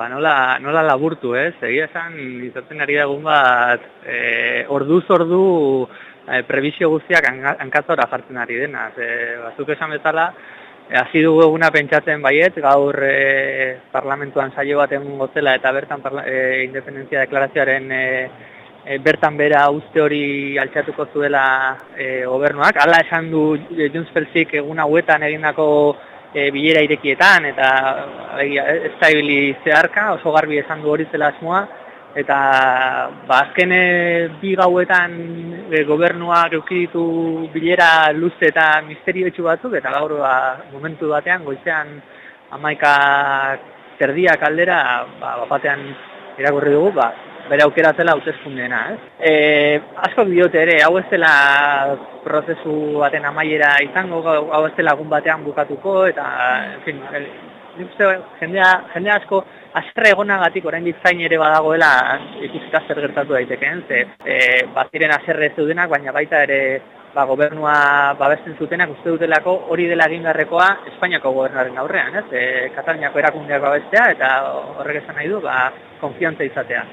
ba, nola, nola laburtu, ez? Egia esan, izatzen ari dagun bat, e, orduz ordu e, prebizio guztiak hankatzora jartzen ari dena. E, batzuk esan bezala, e, hasi dugu eguna pentsatzen baiet, gaur e, parlamentuan saio bat egun gozela eta bertan e, independentzia deklarazioaren e, e, bertan bera uste hori altxatuko zuela e, gobernuak. Hala esan du Junts Pelzik egun hauetan egindako e, bilera irekietan eta ez da ibili zeharka, oso garbi esan du hori zela asmoa eta ba, azken bi gauetan e, gobernuak euki ditu bilera luze eta misterioetsu batzuk eta gaur ba, momentu batean goizean amaika zerdiak aldera ba, batean irakurri dugu, ba, bere aukera zela hautezkundeena, ez? E, asko diote ere, hau ez dela prozesu baten amaiera izango, hau ez dela batean bukatuko, eta, en fin, el, jendea, jendea asko astre egonagatik orain zain ere badagoela ikusita zer gertatu daitekeen, ze e, baziren aserre zeudenak, baina baita ere ba, gobernua babesten zutenak uste dutelako hori dela egingarrekoa Espainiako gobernaren aurrean, ez? E, Kataliniako erakundeak babestea eta horrek esan nahi du, ba, konfiantza izatea.